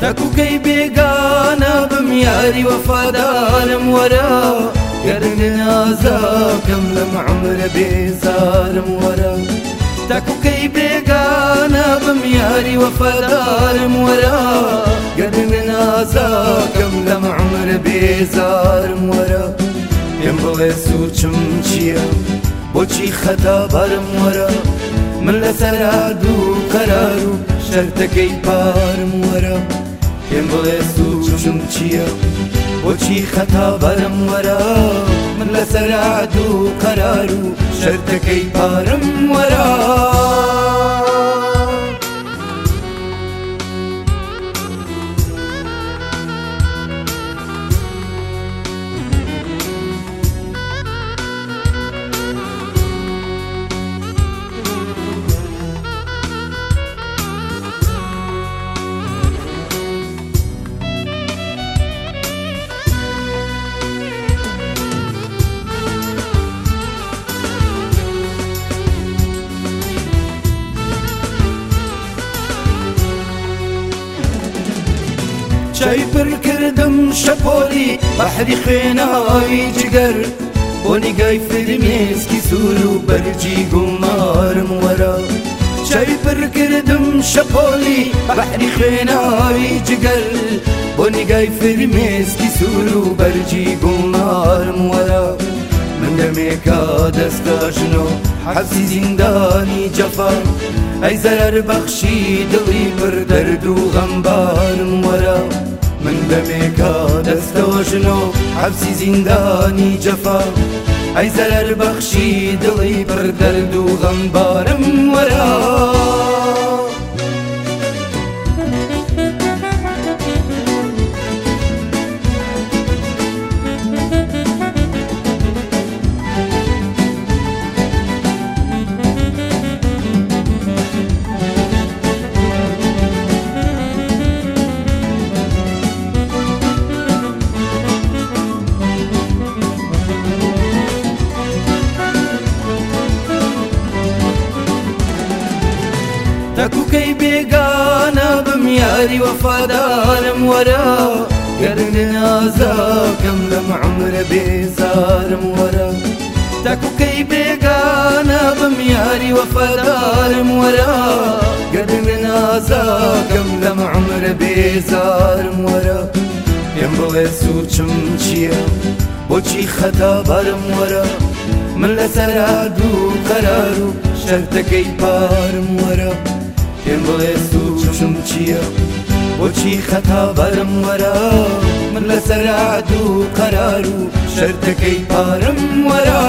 تكوكي بيقانا بمياري وفادان ورا قرن كم لم عمر بيزار ورا تكوكي بيقانا بمياري وفادان ورا قرن كم لم عمر بيزار ورا ينبغي سوچم چيا بۆچی خەتا بارم وەرە من لە سەراد و قەرار و شەرتەکەی پارم وەرە پێم بڵێ سوچم چییە؟ بۆچی خەتا بەرم وەرە؟ من لە سەراد و قەرار و شەرتەکەی پارم وەرە؟ چای پر کردم شپۆلی بەحری خوێنەوەی جگەر بۆ نیگای فرمێسکی سوور و بەرجی گومارم وەرە چای پر کردم شپۆلی بەحری خوێنەوەی جگەر بۆ نیگای فرمێسکی سوور و بەرجی گومارم وەرە من دەمێکا دەستاشنۆ حەبسی زیندانی جەفان ئەی زەرەر بەخشی دڵی پر دەرد و غەمبارم وەرە من دەمێکە دەستەوەژن و حەبسی زیندانی جەفا ئەی زەرەر بەخشی دڵی پر دەرد و غەمبارم وەرە تەکوکەی بێگانە بمیاری وەفادارم وەرە گەرن نازاکەم لەم عمرە بێزارم وەرە تەکوکەی بێگانە بمیاری وەفادارم وەرە گەرن نازاکەم لەم عمرە بێزارم وەرە پێم بڵێ سوچم چییە بۆچی خەتا بارم وەرە من لە سەراد و قەرار و شەرتەکەی پارم پێم بڵێ سوچم چییە؟ بۆچی خەتا بەرم وەرە؟ من لە سەراد و قەرار و شەرتەکەی پارم وەرە؟